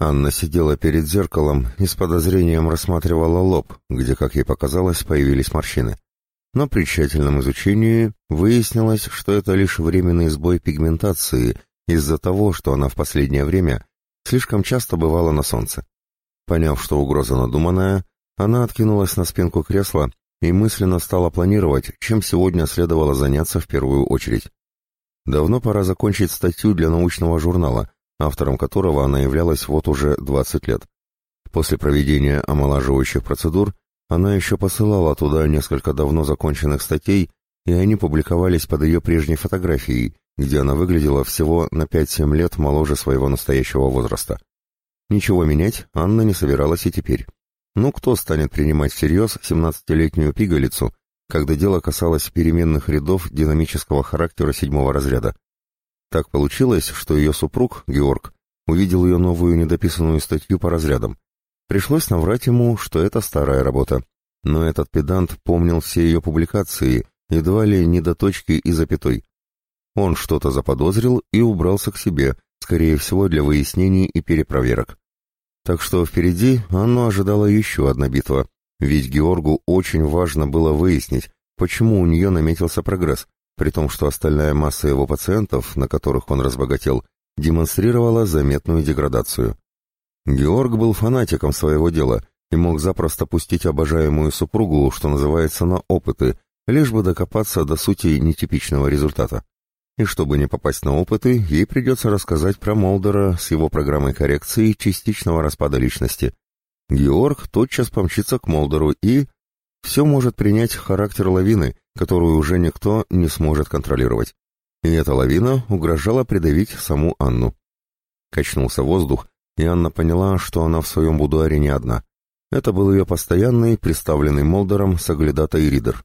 Анна сидела перед зеркалом и с подозрением рассматривала лоб, где, как ей показалось, появились морщины. Но при тщательном изучении выяснилось, что это лишь временный сбой пигментации из-за того, что она в последнее время слишком часто бывала на солнце. Поняв, что угроза надуманная, она откинулась на спинку кресла и мысленно стала планировать, чем сегодня следовало заняться в первую очередь. Давно пора закончить статью для научного журнала, автором которого она являлась вот уже 20 лет. После проведения омолаживающих процедур она еще посылала туда несколько давно законченных статей, и они публиковались под ее прежней фотографией, где она выглядела всего на 5-7 лет моложе своего настоящего возраста. Ничего менять Анна не собиралась и теперь. Ну кто станет принимать всерьез 17-летнюю пигалицу, когда дело касалось переменных рядов динамического характера седьмого разряда? Так получилось, что ее супруг, Георг, увидел ее новую недописанную статью по разрядам. Пришлось наврать ему, что это старая работа. Но этот педант помнил все ее публикации, едва ли не до точки и запятой. Он что-то заподозрил и убрался к себе, скорее всего, для выяснений и перепроверок. Так что впереди Анну ожидала еще одна битва, ведь Георгу очень важно было выяснить, почему у нее наметился прогресс, при том, что остальная масса его пациентов, на которых он разбогател, демонстрировала заметную деградацию. Георг был фанатиком своего дела и мог запросто пустить обожаемую супругу, что называется, на опыты, лишь бы докопаться до сути нетипичного результата. И чтобы не попасть на опыты, ей придется рассказать про Молдера с его программой коррекции частичного распада личности. Георг тотчас помчится к Молдеру и... Все может принять характер лавины, которую уже никто не сможет контролировать. И эта лавина угрожала придавить саму Анну. Качнулся воздух, и Анна поняла, что она в своем будуаре не одна. Это был ее постоянный, представленный Молдером, соглядатай Ридер.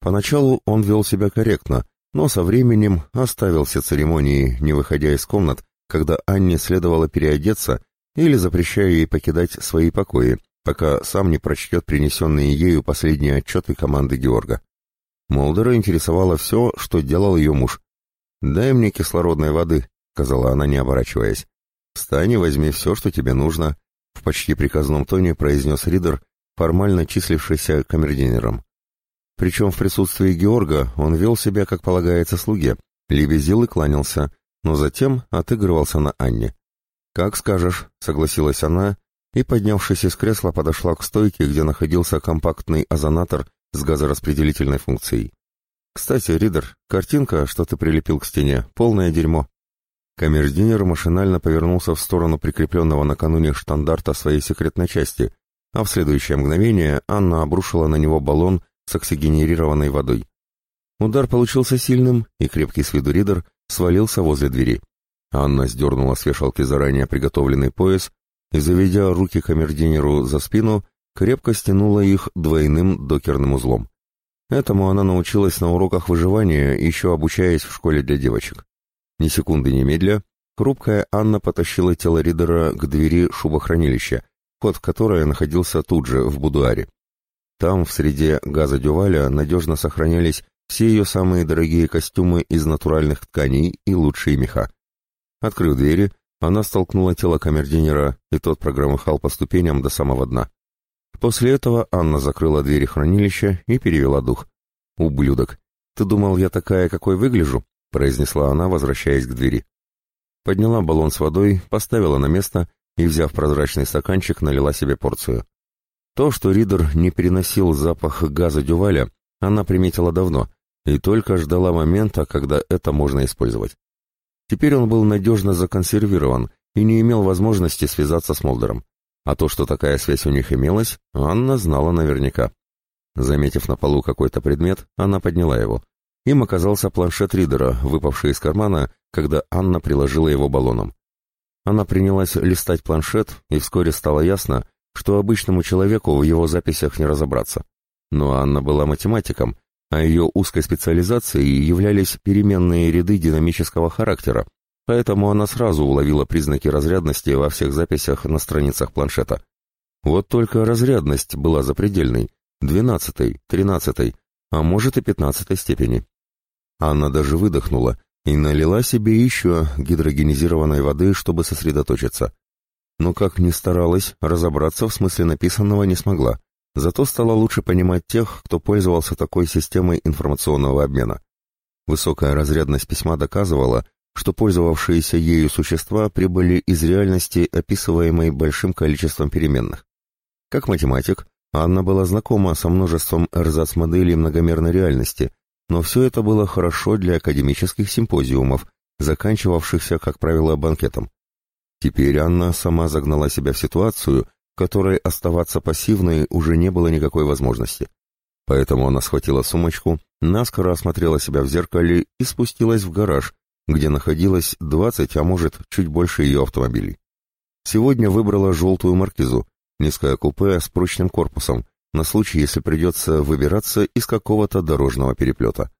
Поначалу он вел себя корректно, но со временем оставил все церемонии, не выходя из комнат, когда Анне следовало переодеться или запрещая ей покидать свои покои, пока сам не прочтет принесенные ею последние отчеты команды Георга. Молдера интересовало все, что делал ее муж. «Дай мне кислородной воды», — сказала она, не оборачиваясь. «Встань и возьми все, что тебе нужно», — в почти приказном тоне произнес Ридер, формально числившийся камердинером. Причем в присутствии Георга он вел себя, как полагается, слуге, лебезил и кланялся, но затем отыгрывался на Анне. «Как скажешь», — согласилась она, и, поднявшись из кресла, подошла к стойке, где находился компактный озонатор с газораспределительной функцией. «Кстати, Ридер, картинка, что ты прилепил к стене, полное дерьмо». Камердинер машинально повернулся в сторону прикрепленного накануне штандарта своей секретной части, а в следующее мгновение Анна обрушила на него баллон с оксигенерированной водой. Удар получился сильным, и крепкий с виду Ридер свалился возле двери. Анна сдернула с вешалки заранее приготовленный пояс и, заведя руки камердинеру за спину, крепко стянула их двойным докерным узлом. Этому она научилась на уроках выживания, еще обучаясь в школе для девочек. Ни секунды не медля, хрупкая Анна потащила тело Ридера к двери шубохранилища, вход в которое находился тут же, в будуаре. Там, в среде газа Дюваля, надежно сохранялись все ее самые дорогие костюмы из натуральных тканей и лучшие меха. Открыв двери, она столкнула тело камердинера, и тот прогромыхал по ступеням до самого дна. После этого Анна закрыла двери хранилища и перевела дух. «Ублюдок! Ты думал, я такая, какой выгляжу?» — произнесла она, возвращаясь к двери. Подняла баллон с водой, поставила на место и, взяв прозрачный стаканчик, налила себе порцию. То, что Ридер не переносил запах газа Дюваля, она приметила давно и только ждала момента, когда это можно использовать. Теперь он был надежно законсервирован и не имел возможности связаться с Молдером. А то, что такая связь у них имелась, Анна знала наверняка. Заметив на полу какой-то предмет, она подняла его. Им оказался планшет Ридера, выпавший из кармана, когда Анна приложила его баллоном. Она принялась листать планшет, и вскоре стало ясно, что обычному человеку в его записях не разобраться. Но Анна была математиком, а ее узкой специализацией являлись переменные ряды динамического характера, поэтому она сразу уловила признаки разрядности во всех записях на страницах планшета. Вот только разрядность была запредельной, двенадцатой, тринадцатой, а может и пятнадцатой степени. Анна даже выдохнула и налила себе еще гидрогенизированной воды, чтобы сосредоточиться. но как ни старалась, разобраться в смысле написанного не смогла. Зато стала лучше понимать тех, кто пользовался такой системой информационного обмена. Высокая разрядность письма доказывала, что пользовавшиеся ею существа прибыли из реальности, описываемой большим количеством переменных. Как математик, Анна была знакома со множеством эрзац-моделей многомерной реальности, но все это было хорошо для академических симпозиумов, заканчивавшихся, как правило, банкетом. Теперь Анна сама загнала себя в ситуацию, которой оставаться пассивной уже не было никакой возможности. Поэтому она схватила сумочку, наскоро осмотрела себя в зеркале и спустилась в гараж, где находилось 20, а может, чуть больше ее автомобилей. Сегодня выбрала желтую маркизу, низкое купе с прочным корпусом, на случай, если придется выбираться из какого-то дорожного переплета.